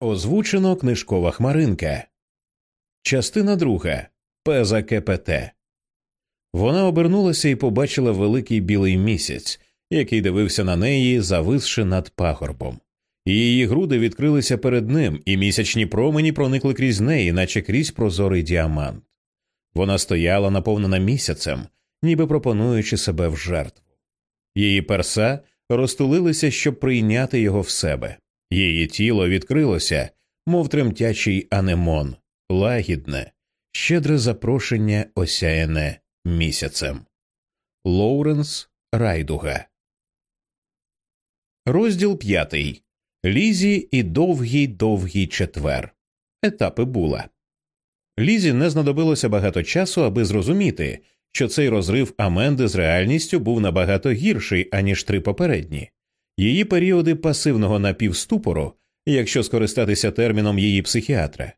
Озвучено книжкова хмаринка. Частина друга. Пеза КПТ. Вона обернулася і побачила великий білий місяць, який дивився на неї, зависши над пагорбом. Її груди відкрилися перед ним, і місячні промені проникли крізь неї, наче крізь прозорий діамант. Вона стояла, наповнена місяцем, ніби пропонуючи себе в жертву. Її перса розтулилися, щоб прийняти його в себе. Її тіло відкрилося, мов тремтячий анемон, лагідне, щедре запрошення осяяне місяцем. Лоуренс Райдуга. Розділ п'ятий. Лізі і довгий довгий четвер. Етапи була. Лізі не знадобилося багато часу, аби зрозуміти, що цей розрив Аменди з реальністю був набагато гірший, аніж три попередні. Її періоди пасивного напівступору, якщо скористатися терміном її психіатра.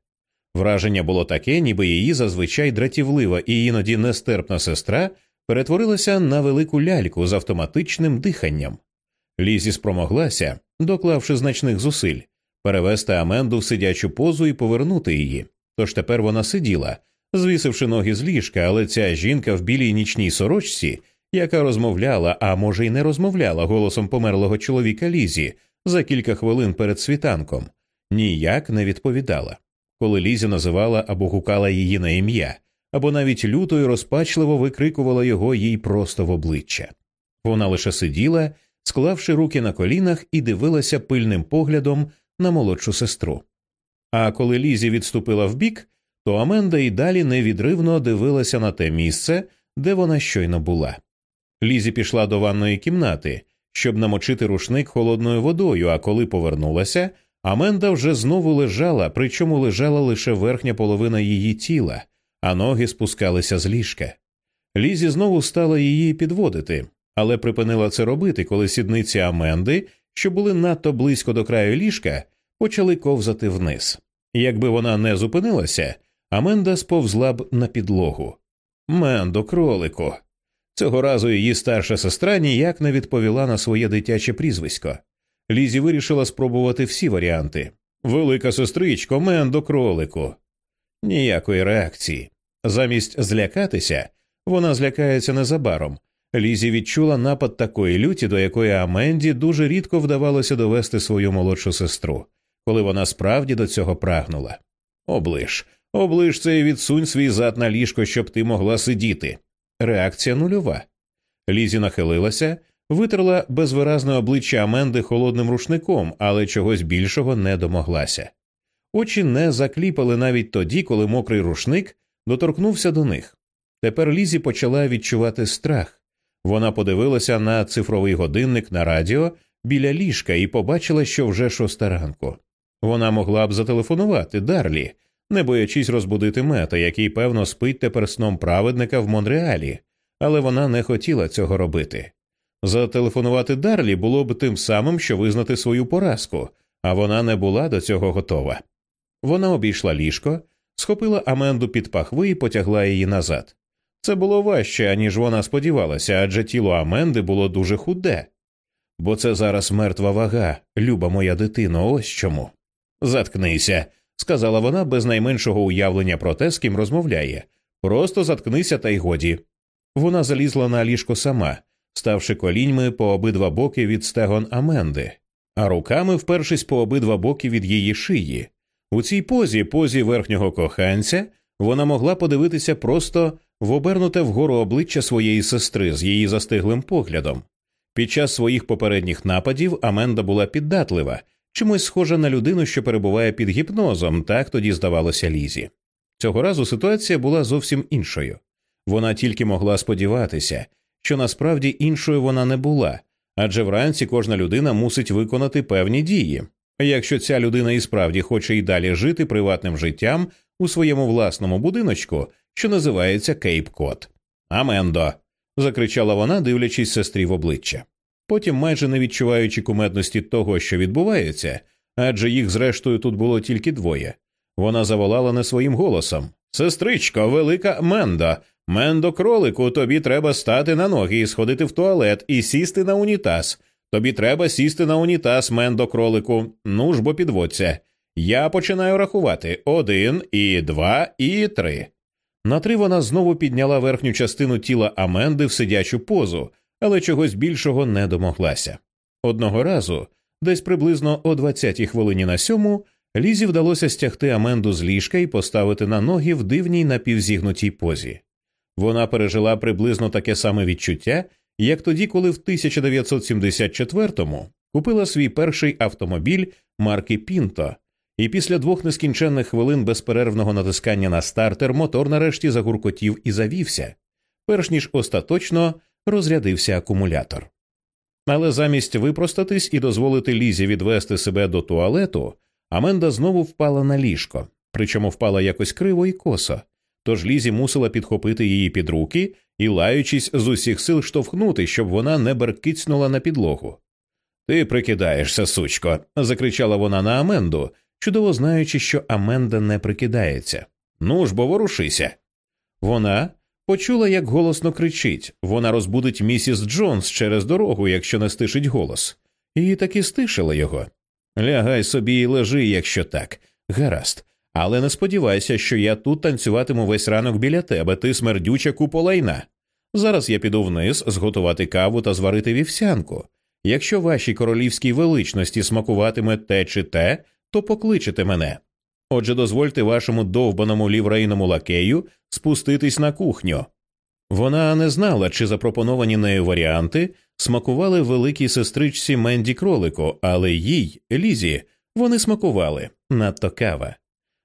Враження було таке, ніби її зазвичай дратівлива і іноді нестерпна сестра перетворилася на велику ляльку з автоматичним диханням. Лізі спромоглася, доклавши значних зусиль, перевести Аменду в сидячу позу і повернути її. Тож тепер вона сиділа, звісивши ноги з ліжка, але ця жінка в білій нічній сорочці, яка розмовляла, а може й не розмовляла голосом померлого чоловіка Лізі за кілька хвилин перед світанком, ніяк не відповідала. Коли Лізі називала або гукала її на ім'я, або навіть люто й розпачливо викрикувала його їй просто в обличчя. Вона лише сиділа, склавши руки на колінах і дивилася пильним поглядом на молодшу сестру. А коли Лізі відступила вбік, то Аменда й далі невідривно дивилася на те місце, де вона щойно була. Лізі пішла до ванної кімнати, щоб намочити рушник холодною водою, а коли повернулася, Аменда вже знову лежала, причому лежала лише верхня половина її тіла, а ноги спускалися з ліжка. Лізі знову стала її підводити, але припинила це робити, коли сідниці Аменди, що були надто близько до краю ліжка, почали ковзати вниз. Якби вона не зупинилася, Аменда сповзла б на підлогу. Мендо, кролику. Цього разу її старша сестра ніяк не відповіла на своє дитяче прізвисько. Лізі вирішила спробувати всі варіанти. Велика сестричко, Мендо, кролику. Ніякої реакції. Замість злякатися, вона злякається незабаром. Лізі відчула напад такої люті, до якої Аменді дуже рідко вдавалося довести свою молодшу сестру, коли вона справді до цього прагнула. Оближ, оближ це і відсунь свій зад на ліжко, щоб ти могла сидіти. Реакція нульова. Лізі нахилилася, витерла безвиразне обличчя Аменди холодним рушником, але чогось більшого не домоглася. Очі не закліпали навіть тоді, коли мокрий рушник доторкнувся до них. Тепер Лізі почала відчувати страх. Вона подивилася на цифровий годинник на радіо біля ліжка і побачила, що вже шоста ранку. Вона могла б зателефонувати Дарлі, не боячись розбудити мета, який, певно, спить тепер сном праведника в Монреалі, але вона не хотіла цього робити. Зателефонувати Дарлі було б тим самим, що визнати свою поразку, а вона не була до цього готова. Вона обійшла ліжко, схопила Аменду під пахви і потягла її назад. Це було важче, аніж вона сподівалася, адже тіло Аменди було дуже худе. Бо це зараз мертва вага, люба моя дитино, ось чому. Заткнися, сказала вона без найменшого уявлення про те, з ким розмовляє. Просто заткнися та й годі. Вона залізла на ліжко сама, ставши коліньми по обидва боки від стегон Аменди, а руками впершись по обидва боки від її шиї. У цій позі, позі верхнього коханця, вона могла подивитися просто в обернуте вгору обличчя своєї сестри з її застиглим поглядом. Під час своїх попередніх нападів Аменда була піддатлива, чимось схожа на людину, що перебуває під гіпнозом, так тоді здавалося Лізі. Цього разу ситуація була зовсім іншою. Вона тільки могла сподіватися, що насправді іншою вона не була, адже вранці кожна людина мусить виконати певні дії. Якщо ця людина і справді хоче й далі жити приватним життям у своєму власному будиночку, що називається Кейп Кот. Амендо. закричала вона, дивлячись сестрі в обличчя. Потім, майже не відчуваючи кумедності того, що відбувається, адже їх, зрештою, тут було тільки двоє. Вона заволала не своїм голосом Сестричко, велика Мендо, Мендо кролику, тобі треба стати на ноги і сходити в туалет і сісти на унітаз. Тобі треба сісти на унітаз, Мендо кролику. Ну ж бо підводься. Я починаю рахувати один, і два, і три. На три вона знову підняла верхню частину тіла Аменди в сидячу позу, але чогось більшого не домоглася. Одного разу, десь приблизно о 20-й хвилині на сьому, Лізі вдалося стягти Аменду з ліжка і поставити на ноги в дивній напівзігнутій позі. Вона пережила приблизно таке саме відчуття, як тоді, коли в 1974-му купила свій перший автомобіль марки Пінто, і після двох нескінченних хвилин безперервного натискання на стартер мотор нарешті загуркотів і завівся, перш ніж остаточно розрядився акумулятор. Але замість випростатись і дозволити Лізі відвести себе до туалету, Аменда знову впала на ліжко, причому впала якось криво і косо, тож Лізі мусила підхопити її під руки і, лаючись з усіх сил штовхнути, щоб вона не беркицнула на підлогу. Ти прикидаєшся, сучко, закричала вона на Аменду, чудово знаючи, що Аменда не прикидається. Ну ж бо ворушися. Вона почула, як голосно кричить вона розбудить місіс Джонс через дорогу, якщо не стишить голос, і таки стишила його. Лягай собі і лежи, якщо так. Гаразд. Але не сподівайся, що я тут танцюватиму весь ранок біля тебе, ти смердюча куполайна. Зараз я піду вниз зготувати каву та зварити вівсянку. Якщо вашій королівській величності смакуватиме те чи те, то покличете мене. Отже, дозвольте вашому довбаному ліврейному лакею спуститись на кухню. Вона не знала, чи запропоновані нею варіанти смакували великій сестричці Менді кролику, але їй, Лізі, вони смакували надто кава.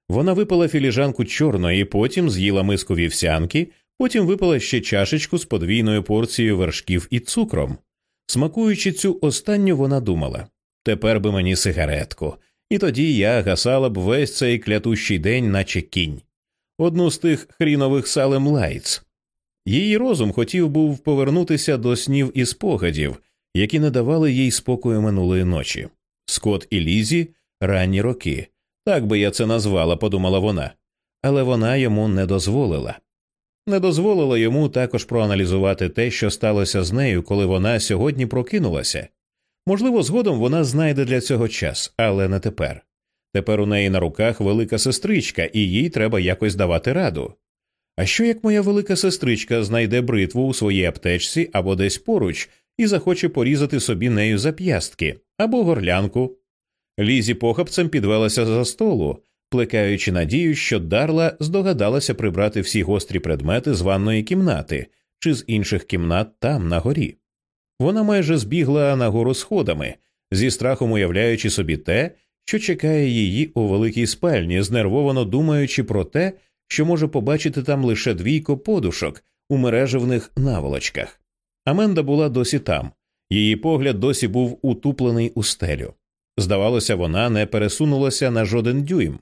Вона випила філіжанку чорної, потім з'їла миску вівсянки, потім випила ще чашечку з подвійною порцією вершків і цукром. Смакуючи цю останню, вона думала тепер би мені сигаретку, і тоді я гасала б весь цей клятущий день, наче кінь. Одну з тих хрінових Salem Lights. Її розум хотів був повернутися до снів і спогадів, які не давали їй спокою минулої ночі. Скот і Лізі ранні роки. Так би я це назвала, подумала вона, але вона йому не дозволила. Не дозволила йому також проаналізувати те, що сталося з нею, коли вона сьогодні прокинулася. Можливо, згодом вона знайде для цього час, але не тепер. Тепер у неї на руках велика сестричка, і їй треба якось давати раду. А що як моя велика сестричка знайде бритву у своїй аптечці або десь поруч і захоче порізати собі нею зап'ястки або горлянку? Лізі похапцем підвелася за столу, плекаючи надію, що Дарла здогадалася прибрати всі гострі предмети з ванної кімнати чи з інших кімнат там на горі. Вона майже збігла нагору сходами, зі страхом уявляючи собі те, що чекає її у великій спальні, знервовано думаючи про те, що може побачити там лише двійко подушок у мережевних наволочках. Аменда була досі там, її погляд досі був утуплений у стелю. Здавалося, вона не пересунулася на жоден дюйм.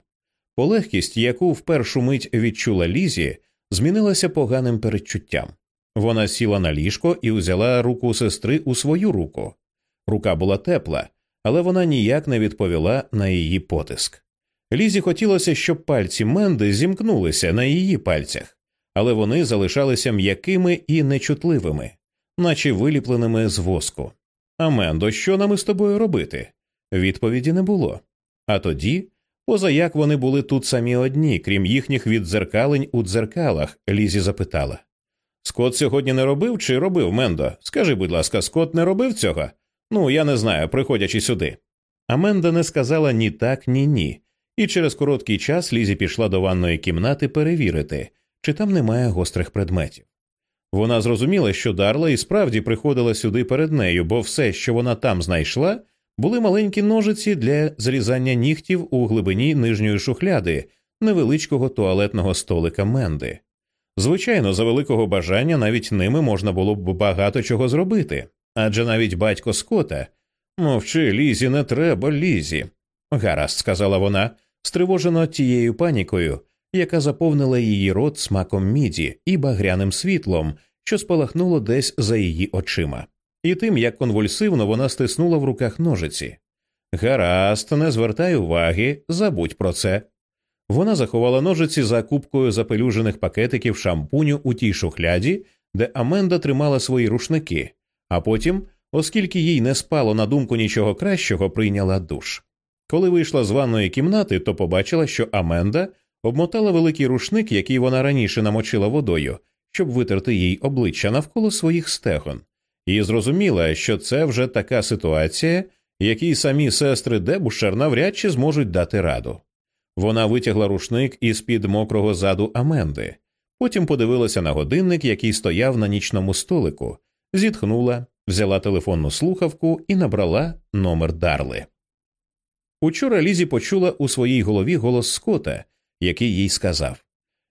Полегкість, яку в першу мить відчула Лізі, змінилася поганим передчуттям. Вона сіла на ліжко і взяла руку сестри у свою руку. Рука була тепла, але вона ніяк не відповіла на її потиск. Лізі хотілося, щоб пальці Менди зімкнулися на її пальцях, але вони залишалися м'якими і нечутливими, наче виліпленими з воску. Амендо, що нам із тобою робити? Відповіді не було. А тоді, поза як вони були тут самі одні, крім їхніх віддзеркалень у дзеркалах, Лізі запитала Скот сьогодні не робив чи робив Мендо? Скажи, будь ласка, Скот не робив цього? Ну, я не знаю, приходячи сюди. Аменда не сказала ні так, ні ні, і через короткий час Лізі пішла до ванної кімнати перевірити, чи там немає гострих предметів. Вона зрозуміла, що Дарла і справді приходила сюди перед нею, бо все, що вона там знайшла, були маленькі ножиці для зрізання нігтів у глибині нижньої шухляди невеличкого туалетного столика Менди. Звичайно, за великого бажання навіть ними можна було б багато чого зробити, адже навіть батько Скота мовчи, Лізі, не треба, Лізі. Гаразд, сказала вона, стривожено тією панікою, яка заповнила її рот смаком міді і багряним світлом, що спалахнуло десь за її очима, і тим, як конвульсивно вона стиснула в руках ножиці. Гаразд, не звертай уваги, забудь про це. Вона заховала ножиці за кубкою запелюжених пакетиків шампуню у тій шухляді, де Аменда тримала свої рушники, а потім, оскільки їй не спало на думку нічого кращого, прийняла душ. Коли вийшла з ванної кімнати, то побачила, що Аменда обмотала великий рушник, який вона раніше намочила водою, щоб витерти їй обличчя навколо своїх стегон, і зрозуміла, що це вже така ситуація, якій самі сестри Дебушер навряд чи зможуть дати раду. Вона витягла рушник із під мокрого заду Аменди, потім подивилася на годинник, який стояв на нічному столику, зітхнула, взяла телефонну слухавку і набрала номер Дарли. Учора Лізі почула у своїй голові голос Скота, який їй сказав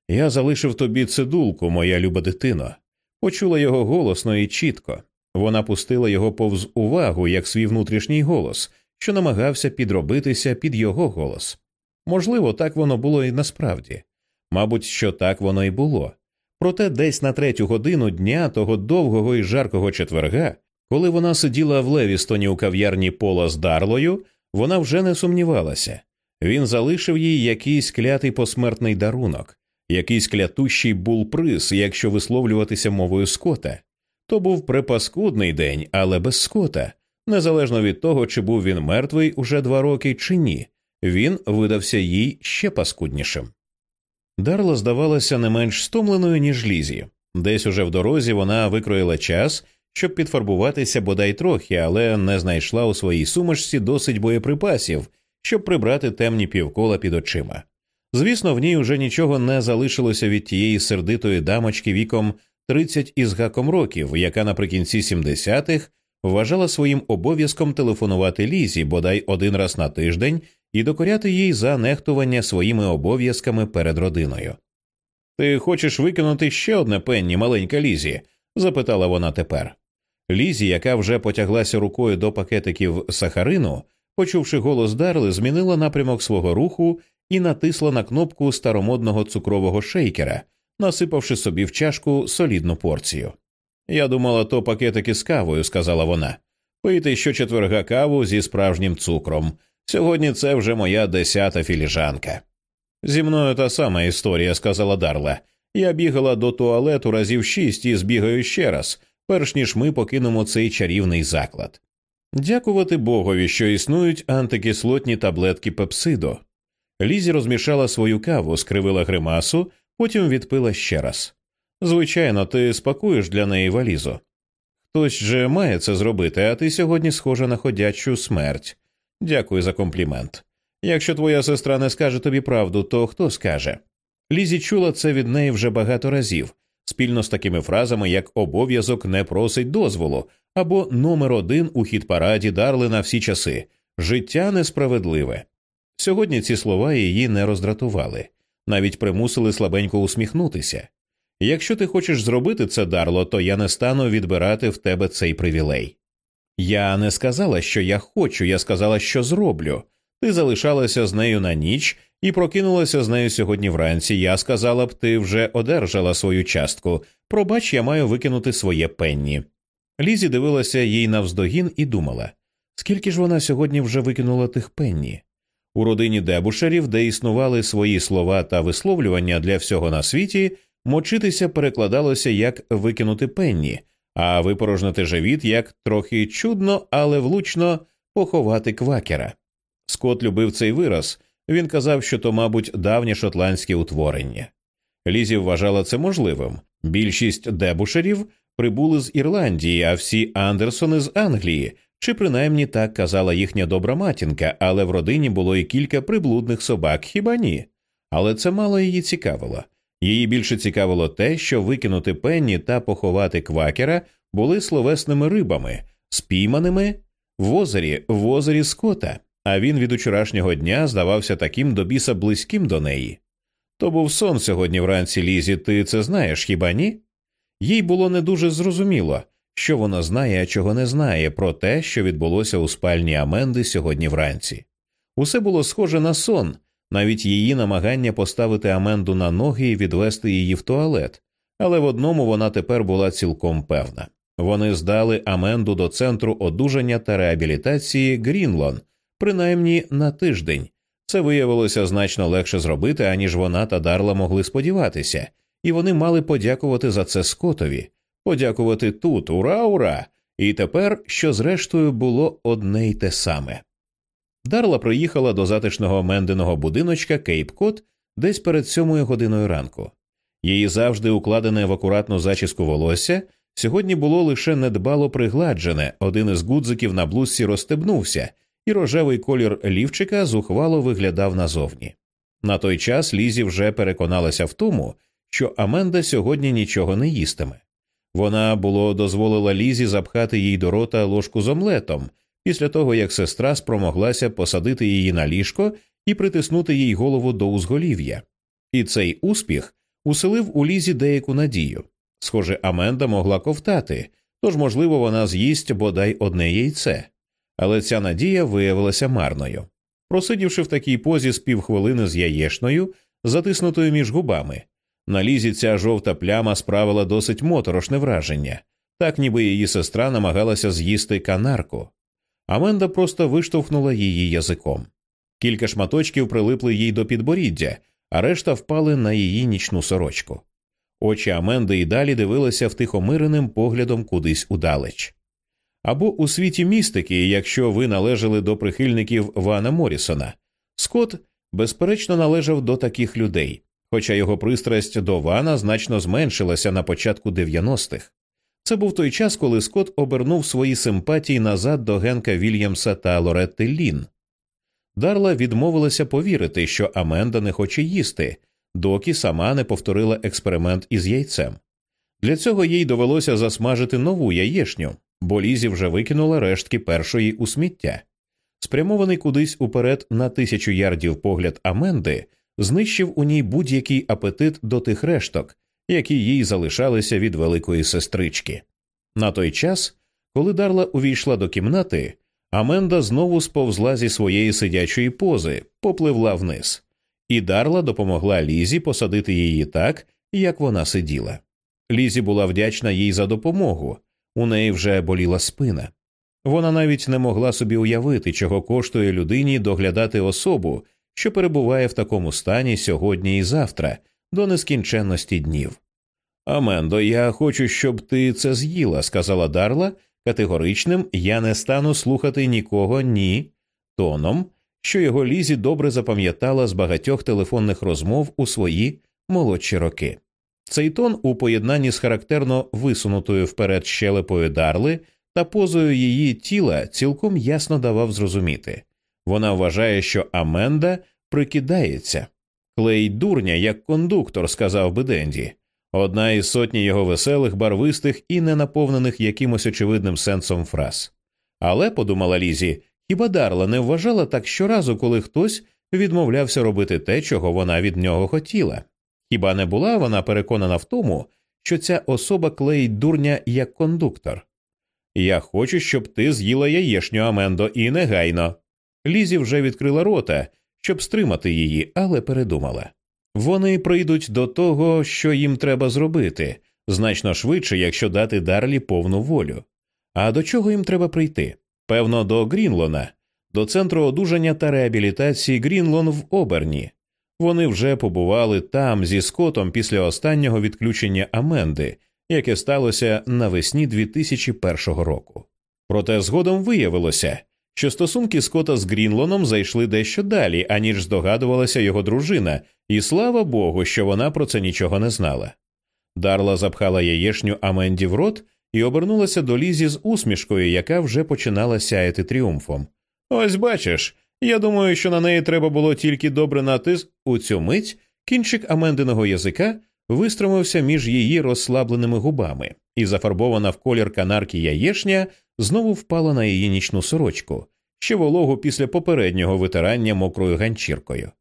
Я залишив тобі цидулку, моя люба дитино. Почула його голосно і чітко. Вона пустила його повз увагу, як свій внутрішній голос, що намагався підробитися під його голос. Можливо, так воно було і насправді. Мабуть, що так воно і було. Проте десь на третю годину дня того довгого і жаркого четверга, коли вона сиділа в Левістоні у кав'ярні пола з Дарлою, вона вже не сумнівалася. Він залишив їй якийсь клятий посмертний дарунок, якийсь клятущий булприз, якщо висловлюватися мовою скота. То був припаскудний день, але без скота, незалежно від того, чи був він мертвий уже два роки чи ні, він видався їй ще паскуднішим. Дарла здавалася не менш стомленою, ніж лізі. Десь уже в дорозі вона викроїла час, щоб підфарбуватися бодай трохи, але не знайшла у своїй сумочці досить боєприпасів, щоб прибрати темні півкола під очима. Звісно, в ній уже нічого не залишилося від тієї сердитої дамочки віком 30 із гаком років, яка наприкінці 70-х вважала своїм обов'язком телефонувати Лізі бодай один раз на тиждень і докоряти їй за нехтування своїми обов'язками перед родиною. Ти хочеш викинути ще одне пенні, маленька Лізі? запитала вона тепер. Лізі, яка вже потяглася рукою до пакетиків сахарину, почувши голос Дарли, змінила напрямок свого руху і натисла на кнопку старомодного цукрового шейкера, насипавши собі в чашку солідну порцію. Я думала, то пакетики з кавою, сказала вона. Пийте щочетверга каву зі справжнім цукром. Сьогодні це вже моя десята філіжанка. Зі мною та сама історія, сказала Дарла. Я бігала до туалету разів шість і збігаю ще раз, перш ніж ми покинемо цей чарівний заклад. Дякувати Богові, що існують антикислотні таблетки пепсидо. Лізі розмішала свою каву, скривила гримасу, потім відпила ще раз. Звичайно, ти спакуєш для неї валізу. Хтось же має це зробити, а ти сьогодні схожа на ходячу смерть. Дякую за комплімент. Якщо твоя сестра не скаже тобі правду, то хто скаже? Лізі чула це від неї вже багато разів, спільно з такими фразами, як обов'язок не просить дозволу, або номер один у хіт параді дарли на всі часи життя несправедливе. Сьогодні ці слова її не роздратували, навіть примусили слабенько усміхнутися. Якщо ти хочеш зробити це, Дарло, то я не стану відбирати в тебе цей привілей. Я не сказала, що я хочу, я сказала, що зроблю. Ти залишалася з нею на ніч і прокинулася з нею сьогодні вранці. Я сказала б, ти вже одержала свою частку. Пробач, я маю викинути своє пенні. Лізі дивилася їй навздогін і думала скільки ж вона сьогодні вже викинула тих пенні? У родині Дебушерів, де існували свої слова та висловлювання для всього на світі, мочитися перекладалося як викинути пенні, а випорожнити живіт як трохи чудно, але влучно поховати квакера. Скот любив цей вираз. Він казав, що то, мабуть, давнє шотландське утворення. Лізі вважала це можливим. Більшість дебушерів прибули з Ірландії, а всі Андерсони з Англії, чи принаймні так казала їхня добра матінка, але в родині було і кілька приблудних собак, хіба ні? Але це мало її цікавило. Її більше цікавило те, що викинути пенні та поховати квакера були словесними рибами, спійманими в озері, в озері Скота, а він від учорашнього дня здавався таким до біса близьким до неї. То був сон сьогодні вранці Лізі, ти це знаєш хіба ні? Їй було не дуже зрозуміло, що вона знає, а чого не знає, про те, що відбулося у спальні Аменди сьогодні вранці. Усе було схоже на сон, навіть її намагання поставити Аменду на ноги і відвести її в туалет, але в одному вона тепер була цілком певна. Вони здали Аменду до центру одужання та реабілітації Грінлон, принаймні на тиждень. Це виявилося значно легше зробити, аніж вона та Дарла могли сподіватися, і вони мали подякувати за це Скотові, подякувати тут, ура, ура! І тепер, що зрештою було одне й те саме. Дарла приїхала до затишного менденого будиночка Кейп Кот десь перед сьомою годиною ранку. Її завжди укладене в акуратну зачіску волосся сьогодні було лише недбало пригладжене, один із гудзиків на блузці розстебнувся, і рожевий колір лівчика зухвало виглядав назовні. На той час Лізі вже переконалася в тому, що Аменда сьогодні нічого не їстиме. Вона було дозволила Лізі запхати їй до рота ложку з омлетом після того, як сестра спромоглася посадити її на ліжко і притиснути їй голову до узголів'я. І цей успіх уселив у лізі деяку надію. Схоже, Аменда могла ковтати, тож, можливо, вона з'їсть бодай одне яйце. Але ця надія виявилася марною. Просидівши в такій позі з півхвилини з яєшною, затиснутою між губами, на лізі ця жовта пляма справила досить моторошне враження, так ніби її сестра намагалася з'їсти канарку. Аменда просто виштовхнула її язиком. Кілька шматочків прилипли їй до підборіддя, а решта впали на її нічну сорочку. Очі Аменди і далі дивилися втихомиреним поглядом кудись удалеч. Або у світі містики, якщо ви належали до прихильників Вана Морісона, Скотт, безперечно, належав до таких людей, хоча його пристрасть до Вана значно зменшилася на початку 90-х. Це був той час, коли Скотт обернув свої симпатії назад до Генка Вільямса та Лоретти Лін. Дарла відмовилася повірити, що Аменда не хоче їсти, доки сама не повторила експеримент із яйцем. Для цього їй довелося засмажити нову яєшню, бо Лізі вже викинула рештки першої у сміття. Спрямований кудись уперед на тисячу ярдів погляд Аменди знищив у ній будь-який апетит до тих решток, які їй залишалися від великої сестрички. На той час, коли Дарла увійшла до кімнати, Аменда знову сповзла зі своєї сидячої пози, попливла вниз, і Дарла допомогла Лізі посадити її так, як вона сиділа. Лізі була вдячна їй за допомогу, у неї вже боліла спина. Вона навіть не могла собі уявити, чого коштує людині доглядати особу, що перебуває в такому стані сьогодні і завтра, до нескінченності днів. Амендо, я хочу, щоб ти це з'їла, сказала Дарла категоричним я не стану слухати нікого ні тоном, що його Лізі добре запам'ятала з багатьох телефонних розмов у свої молодші роки. Цей тон у поєднанні з характерно висунутою вперед щелепою Дарли та позою її тіла цілком ясно давав зрозуміти вона вважає, що Аменда прикидається. Клей дурня, як кондуктор, сказав би Денді. Одна із сотні його веселих, барвистих і ненаповнених якимось очевидним сенсом фраз. Але, подумала Лізі, хіба Дарла не вважала так щоразу, коли хтось відмовлявся робити те, чого вона від нього хотіла? Хіба не була вона переконана в тому, що ця особа клеїть дурня як кондуктор? Я хочу, щоб ти з'їла яєшню Амендо і негайно. Лізі вже відкрила рота, щоб стримати її, але передумала. Вони прийдуть до того, що їм треба зробити, значно швидше, якщо дати Дарлі повну волю. А до чого їм треба прийти? Певно, до Грінлона, до центру одужання та реабілітації Грінлон в Оберні. Вони вже побували там зі Скотом після останнього відключення Аменди, яке сталося навесні 2001 року. Проте згодом виявилося, що стосунки Скота з Грінлоном зайшли дещо далі, аніж здогадувалася його дружина, і слава Богу, що вона про це нічого не знала. Дарла запхала яєшню Аменді в рот і обернулася до Лізі з усмішкою, яка вже починала сяяти тріумфом. Ось бачиш, я думаю, що на неї треба було тільки добре натис. У цю мить кінчик Амендиного язика вистромився між її розслабленими губами, і зафарбована в колір канарки яєшня знову впала на її нічну сорочку, ще вологу після попереднього витирання мокрою ганчіркою.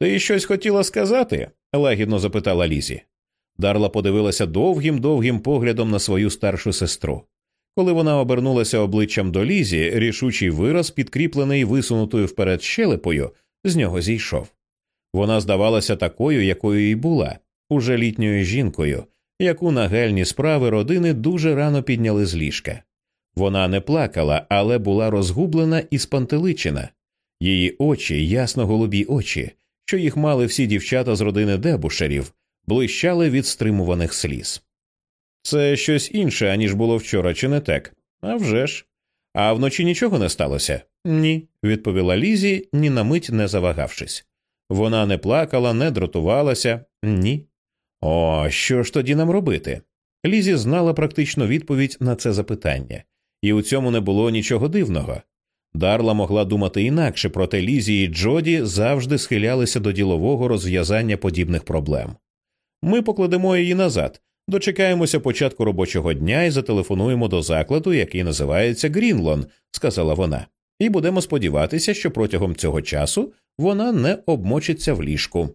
Ти щось хотіла сказати? лагідно запитала Лізі. Дарла подивилася довгим довгим поглядом на свою старшу сестру. Коли вона обернулася обличчям до Лізі, рішучий вираз, підкріплений висунутою вперед щелепою, з нього зійшов. Вона здавалася такою, якою і була, уже літньою жінкою, яку нагельні справи родини дуже рано підняли з ліжка. Вона не плакала, але була розгублена і спантеличена. Її очі, ясно голубі очі, що їх мали всі дівчата з родини дебушерів, блищали від стримуваних сліз. Це щось інше, аніж було вчора, чи не так? А вже ж. А вночі нічого не сталося? Ні, відповіла Лізі, ні на мить не завагавшись. Вона не плакала, не дратувалася, ні. О, що ж тоді нам робити? Лізі знала практично відповідь на це запитання, і у цьому не було нічого дивного. Дарла могла думати інакше, проте Лізі і Джоді завжди схилялися до ділового розв'язання подібних проблем. Ми покладемо її назад, дочекаємося початку робочого дня і зателефонуємо до закладу, який називається Грінлон, сказала вона, і будемо сподіватися, що протягом цього часу вона не обмочиться в ліжку.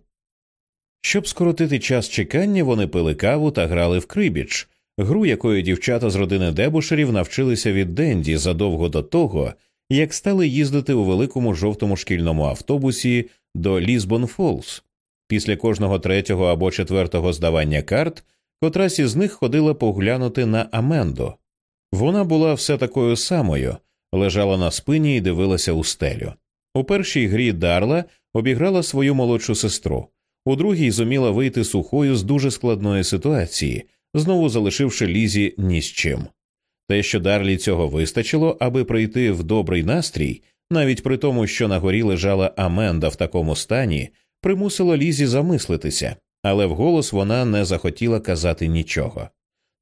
Щоб скоротити час чекання, вони пили каву та грали в крибіч, гру якої дівчата з родини Дебушерів навчилися від Денді задовго до того, як стали їздити у великому жовтому шкільному автобусі до Лізбон Фолс. Після кожного третього або четвертого здавання карт котрась із них ходила поглянути на Аменду. Вона була все такою самою, лежала на спині і дивилася у стелю. У першій грі Дарла обіграла свою молодшу сестру, у другій зуміла вийти сухою з дуже складної ситуації, знову залишивши лізі ні з чим. Те, що Дарлі цього вистачило, аби прийти в добрий настрій, навіть при тому, що на горі лежала Аменда в такому стані, примусило Лізі замислитися, але вголос вона не захотіла казати нічого.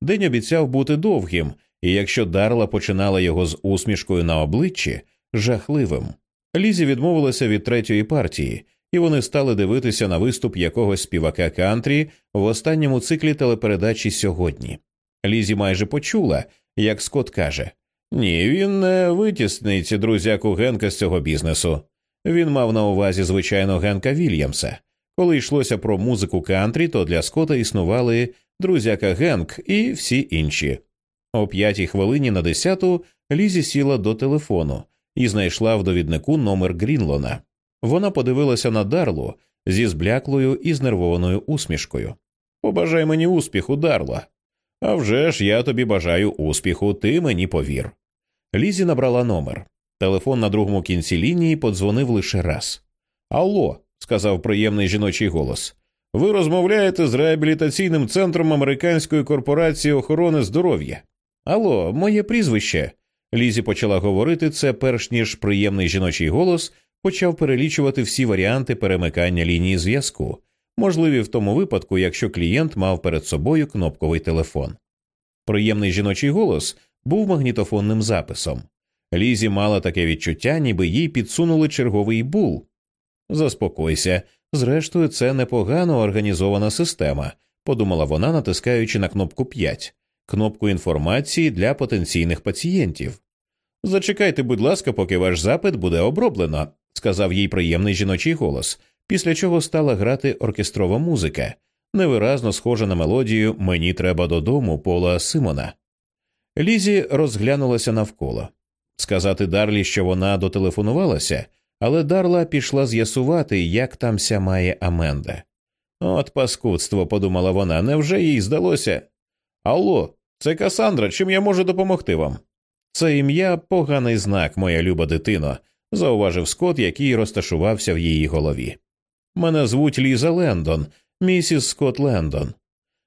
День обіцяв бути довгим, і якщо Дарла починала його з усмішкою на обличчі, жахливим. Лізі відмовилася від третьої партії, і вони стали дивитися на виступ якогось співака кантрі в останньому циклі телепередачі сьогодні. Лізі майже почула, як Скот каже Ні, він не витіснить друзяку Генка з цього бізнесу. Він мав на увазі, звичайно, Генка Вільямса. Коли йшлося про музику кантрі, то для Скота існували друзяка Генк і всі інші. О п'ятій хвилині на десяту Лізі сіла до телефону і знайшла в довіднику номер Грінлона. Вона подивилася на Дарлу зі збляклою і знервованою усмішкою. Побажай мені успіху, Дарла. «А вже ж я тобі бажаю успіху, ти мені повір. Лізі набрала номер. Телефон на другому кінці лінії подзвонив лише раз. Алло, сказав приємний жіночий голос. Ви розмовляєте з реабілітаційним центром американської корпорації охорони здоров'я. Алло, моє прізвище. Лізі почала говорити це, перш ніж приємний жіночий голос почав перелічувати всі варіанти перемикання лінії зв'язку, можливі в тому випадку, якщо клієнт мав перед собою кнопковий телефон. Приємний жіночий голос був магнітофонним записом. Лізі мала таке відчуття, ніби їй підсунули черговий бул. Заспокойся, зрештою, це непогано організована система, подумала вона, натискаючи на кнопку 5, кнопку інформації для потенційних пацієнтів. Зачекайте, будь ласка, поки ваш запит буде оброблено, сказав їй приємний жіночий голос, після чого стала грати оркестрова музика, невиразно схожа на мелодію Мені треба додому Пола Симона. Лізі розглянулася навколо. Сказати Дарлі, що вона дотелефонувалася, але Дарла пішла з'ясувати, як там ся має Аменда. От паскудство, подумала вона, невже їй здалося? Алло, це Касандра, чим я можу допомогти вам? Це ім'я поганий знак, моя люба дитино, зауважив Скот, який розташувався в її голові. Мене звуть Ліза Лендон, місіс Скот Лендон.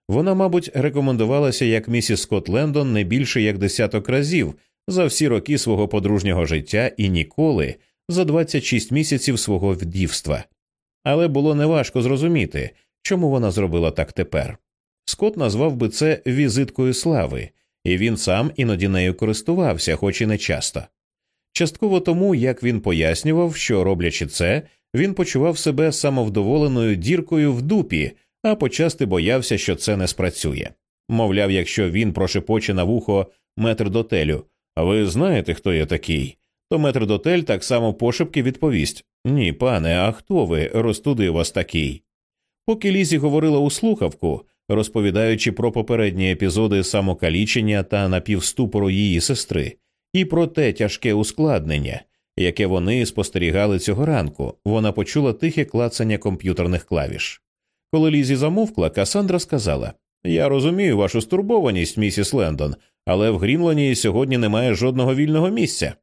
Вона, мабуть, рекомендувалася як місіс Скот Лендон не більше як десяток разів за всі роки свого подружнього життя і ніколи за 26 місяців свого вдівства. Але було неважко зрозуміти, чому вона зробила так тепер. Скот назвав би це візиткою слави, і він сам іноді нею користувався, хоч і не часто. Частково тому, як він пояснював, що роблячи це, він почував себе самовдоволеною діркою в дупі, а почасти боявся, що це не спрацює. Мовляв, якщо він прошепоче на вухо метрдотелю, а ви знаєте, хто я такий, то метрдотель так само пошепки відповість Ні, пане, а хто ви, розтудив вас такий? Поки Лізі говорила у слухавку, розповідаючи про попередні епізоди самокалічення та напівступору її сестри, і про те тяжке ускладнення, яке вони спостерігали цього ранку, вона почула тихе клацання комп'ютерних клавіш. Коли Лізі замовкла, Касандра сказала Я розумію вашу стурбованість, місіс Лендон, але в Грінлоні сьогодні немає жодного вільного місця.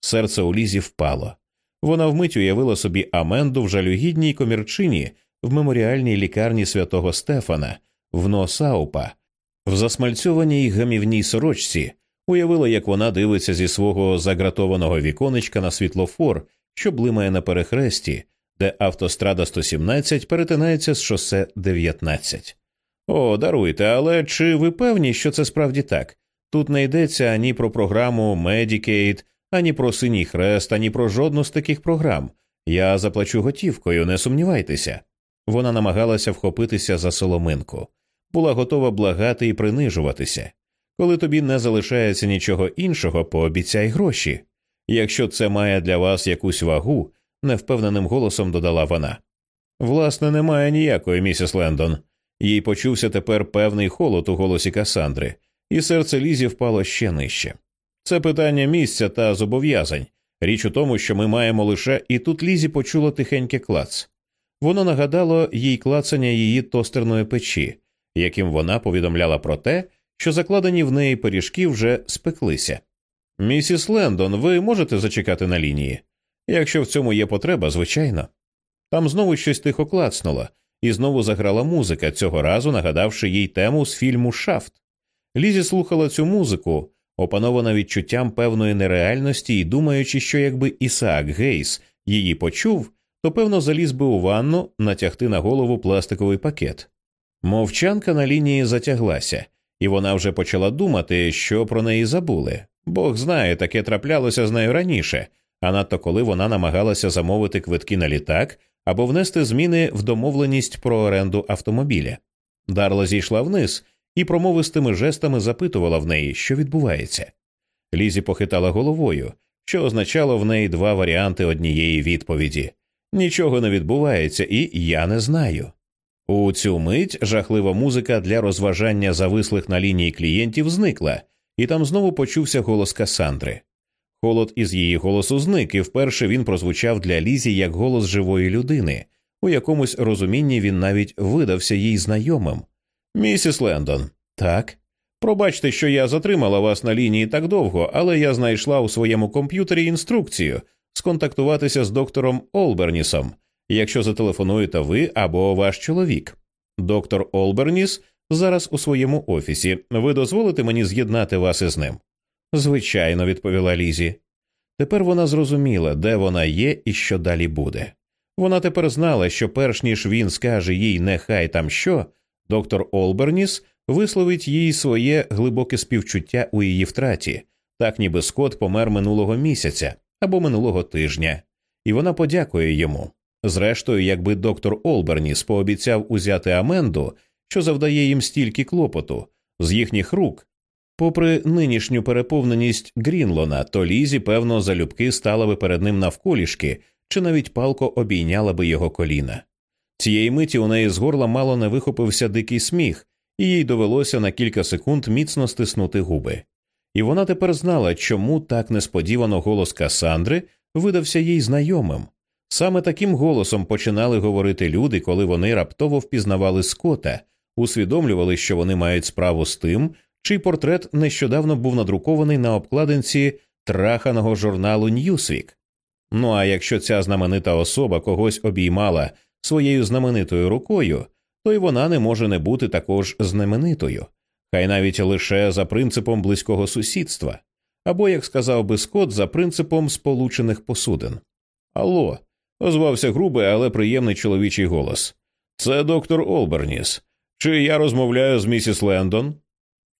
Серце у Лізі впало. Вона вмить уявила собі Аменду в жалюгідній комірчині в меморіальній лікарні святого Стефана, в Носаупа, в засмальцьованій гамівній сорочці, Уявила, як вона дивиться зі свого загратованого віконечка на світлофор, що блимає на перехресті, де автострада 117 перетинається з шосе 19. О, даруйте, але чи ви певні, що це справді так? Тут не йдеться ані про програму Medicaid, ані про синій хрест, ані про жодну з таких програм. Я заплачу готівкою, не сумнівайтеся. Вона намагалася вхопитися за соломинку, була готова благати і принижуватися. Коли тобі не залишається нічого іншого, пообіцяй гроші. Якщо це має для вас якусь вагу, невпевненим голосом додала вона. Власне, немає ніякої, місіс Лендон. Їй почувся тепер певний холод у голосі Касандри, і серце Лізі впало ще нижче. Це питання місця та зобов'язань. Річ у тому, що ми маємо лише і тут Лізі почула тихеньке клац. Воно нагадало їй клацання її тостерної печі, яким вона повідомляла про те, що закладені в неї пиріжки вже спеклися. Місіс Лендон, ви можете зачекати на лінії? Якщо в цьому є потреба, звичайно. Там знову щось тихо клацнуло, і знову заграла музика, цього разу нагадавши їй тему з фільму Шафт. Лізі слухала цю музику, опанована відчуттям певної нереальності і думаючи, що якби Ісаак Гейс її почув, то певно заліз би у ванну натягти на голову пластиковий пакет. Мовчанка на лінії затяглася, і вона вже почала думати, що про неї забули. Бог знає, таке траплялося з нею раніше, а надто коли вона намагалася замовити квитки на літак або внести зміни в домовленість про оренду автомобіля. Дарла зійшла вниз і промовистими жестами запитувала в неї, що відбувається. Лізі похитала головою, що означало в неї два варіанти однієї відповіді нічого не відбувається, і я не знаю. У цю мить жахлива музика для розважання завислих на лінії клієнтів зникла, і там знову почувся голос Касандри. Холод із її голосу зник, і вперше він прозвучав для Лізі як голос живої людини. У якомусь розумінні він навіть видався їй знайомим. Місіс Лендон, так. Пробачте, що я затримала вас на лінії так довго, але я знайшла у своєму комп'ютері інструкцію сконтактуватися з доктором Олбернісом, якщо зателефонуєте ви або ваш чоловік. Доктор Олберніс зараз у своєму офісі. Ви дозволите мені з'єднати вас із ним? Звичайно, відповіла Лізі. Тепер вона зрозуміла, де вона є і що далі буде. Вона тепер знала, що перш ніж він скаже їй нехай там що, доктор Олберніс висловить їй своє глибоке співчуття у її втраті, так ніби Скот помер минулого місяця або минулого тижня, і вона подякує йому. Зрештою, якби доктор Олберніс пообіцяв узяти Аменду, що завдає їм стільки клопоту, з їхніх рук, попри нинішню переповненість Грінлона, то Лізі, певно, залюбки стала би перед ним навколішки чи навіть палко обійняла би його коліна. Цієї миті у неї з горла мало не вихопився дикий сміх, і їй довелося на кілька секунд міцно стиснути губи. І вона тепер знала, чому так несподівано голос Касандри видався їй знайомим. Саме таким голосом починали говорити люди, коли вони раптово впізнавали Скота, усвідомлювали, що вони мають справу з тим, чий портрет нещодавно був надрукований на обкладинці траханого журналу Ньюсвік. Ну а якщо ця знаменита особа когось обіймала своєю знаменитою рукою, то й вона не може не бути також знаменитою, хай навіть лише за принципом близького сусідства, або, як сказав би Скотт, за принципом сполучених посудин. Алло, озвався грубий, але приємний чоловічий голос. Це доктор Олберніс. Чи я розмовляю з місіс Лендон?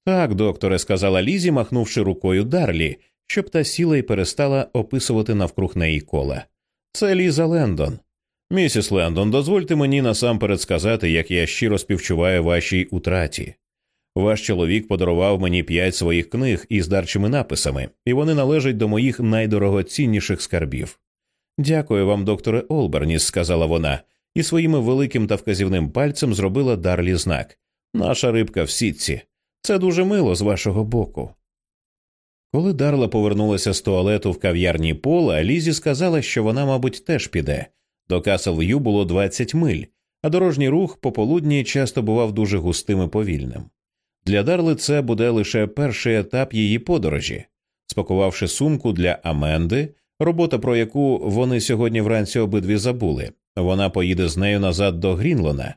Так, докторе, сказала Лізі, махнувши рукою Дарлі, щоб та сіла і перестала описувати навкруг неї кола. Це Ліза Лендон. Місіс Лендон, дозвольте мені насамперед сказати, як я щиро співчуваю вашій утраті. Ваш чоловік подарував мені п'ять своїх книг із дарчими написами, і вони належать до моїх найдорогоцінніших скарбів. Дякую вам, докторе Олберніс, сказала вона, і своїм великим та вказівним пальцем зробила Дарлі знак. Наша рибка в сітці. Це дуже мило з вашого боку. Коли Дарла повернулася з туалету в кав'ярні Пола, Лізі сказала, що вона, мабуть, теж піде. До Касл-В'ю було 20 миль, а дорожній рух пополудні часто бував дуже густим і повільним. Для Дарли це буде лише перший етап її подорожі. Спакувавши сумку для Аменди, робота, про яку вони сьогодні вранці обидві забули, вона поїде з нею назад до Грінлона.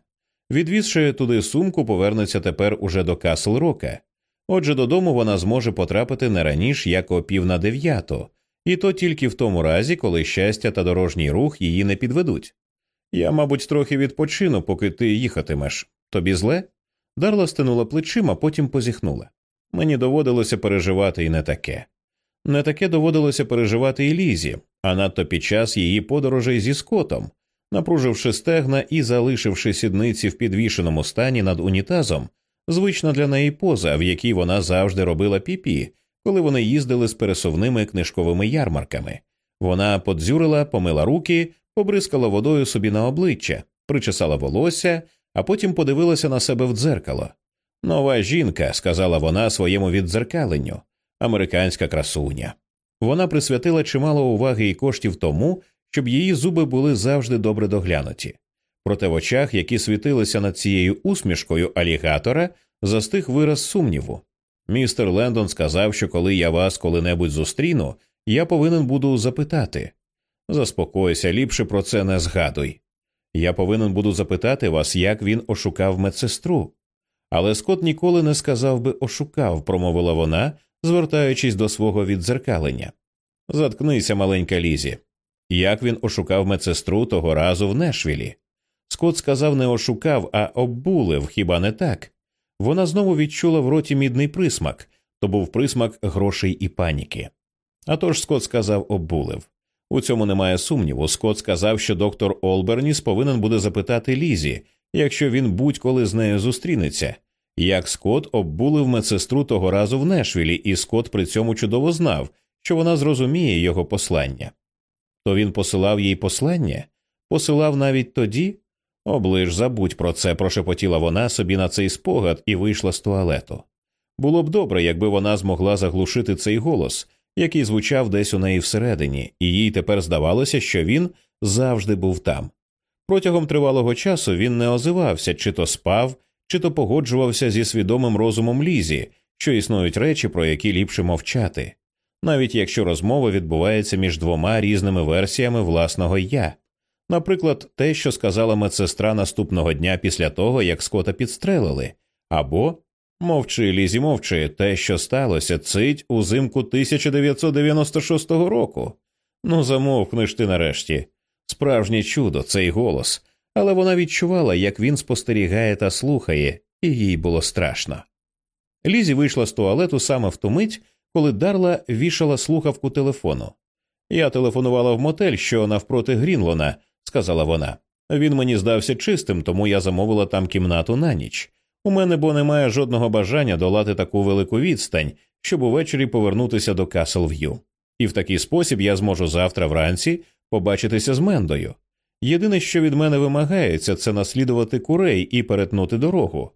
Відвізши туди сумку, повернеться тепер уже до Касл Рока. Отже, додому вона зможе потрапити не раніше як о пів на дев'яту, і то тільки в тому разі, коли щастя та дорожній рух її не підведуть. Я, мабуть, трохи відпочину, поки ти їхатимеш. Тобі зле? Дарла стинула плечима, потім позіхнула. Мені доводилося переживати і не таке. Не таке доводилося переживати і лізі, а надто під час її подорожей зі скотом, напруживши стегна і залишивши сідниці в підвішеному стані над унітазом, звична для неї поза, в якій вона завжди робила піпі, коли вони їздили з пересувними книжковими ярмарками. Вона подзюрила, помила руки, побризкала водою собі на обличчя, причесала волосся, а потім подивилася на себе в дзеркало. Нова жінка, сказала вона своєму віддзеркаленню, американська красуня. Вона присвятила чимало уваги і коштів тому, щоб її зуби були завжди добре доглянуті. Проте в очах, які світилися над цією усмішкою алігатора, застиг вираз сумніву. Містер Лендон сказав, що коли я вас коли-небудь зустріну, я повинен буду запитати. Заспокойся, ліпше про це не згадуй. Я повинен буду запитати вас, як він ошукав медсестру. Але Скот ніколи не сказав би ошукав, промовила вона, звертаючись до свого віддзеркалення. Заткнися, маленька Лізі. Як він ошукав медсестру того разу в Нешвілі? Скот сказав не ошукав, а оббулив, хіба не так? Вона знову відчула в роті мідний присмак то був присмак грошей і паніки. А тож Скот сказав обдурив. У цьому немає сумніву. Скот сказав, що доктор Олберніс повинен буде запитати Лізі, якщо він будь-коли з нею зустрінеться, як Скот обдурив медсестру того разу в Нешвілі, і Скот при цьому чудово знав, що вона зрозуміє його послання. То він посилав їй послання, посилав навіть тоді. Оближ, забудь про це, прошепотіла вона собі на цей спогад і вийшла з туалету. Було б добре, якби вона змогла заглушити цей голос, який звучав десь у неї всередині, і їй тепер здавалося, що він завжди був там. Протягом тривалого часу він не озивався, чи то спав, чи то погоджувався зі свідомим розумом лізі, що існують речі, про які ліпше мовчати, навіть якщо розмова відбувається між двома різними версіями власного я. Наприклад, те, що сказала медсестра наступного дня після того, як скота підстрелили, або мовчи, лізі, мовчи, те, що сталося, цить узимку 1996 року. Ну, замовкнеш ти нарешті. Справжнє чудо, цей голос, але вона відчувала, як він спостерігає та слухає, і їй було страшно. Лізі вийшла з туалету саме в ту мить, коли Дарла вішала слухавку телефону. Я телефонувала в мотель, що навпроти Грінлона, сказала вона. Він мені здався чистим, тому я замовила там кімнату на ніч. У мене бо немає жодного бажання долати таку велику відстань, щоб увечері повернутися до Каслв'ю. І в такий спосіб я зможу завтра вранці побачитися з Мендою. Єдине, що від мене вимагається, це наслідувати курей і перетнути дорогу.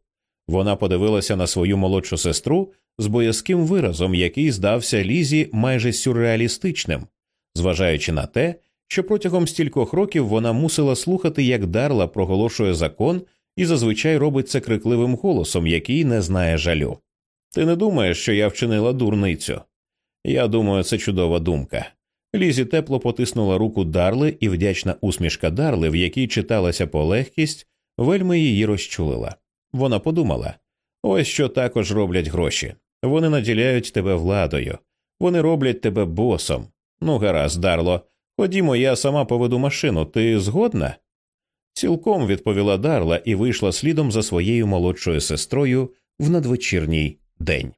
Вона подивилася на свою молодшу сестру з боязким виразом, який здався Лізі майже сюрреалістичним, зважаючи на те, що протягом стількох років вона мусила слухати, як Дарла проголошує закон і зазвичай робить це крикливим голосом, який не знає жалю. Ти не думаєш, що я вчинила дурницю? Я думаю, це чудова думка. Лізі тепло потиснула руку Дарли, і вдячна усмішка Дарли, в якій читалася полегкість, вельми її розчулила. Вона подумала ось що також роблять гроші. Вони наділяють тебе владою, вони роблять тебе босом. Ну, гаразд, Дарло, ходімо, я сама поведу машину. Ти згодна? Цілком відповіла Дарла і вийшла слідом за своєю молодшою сестрою в надвечірній день.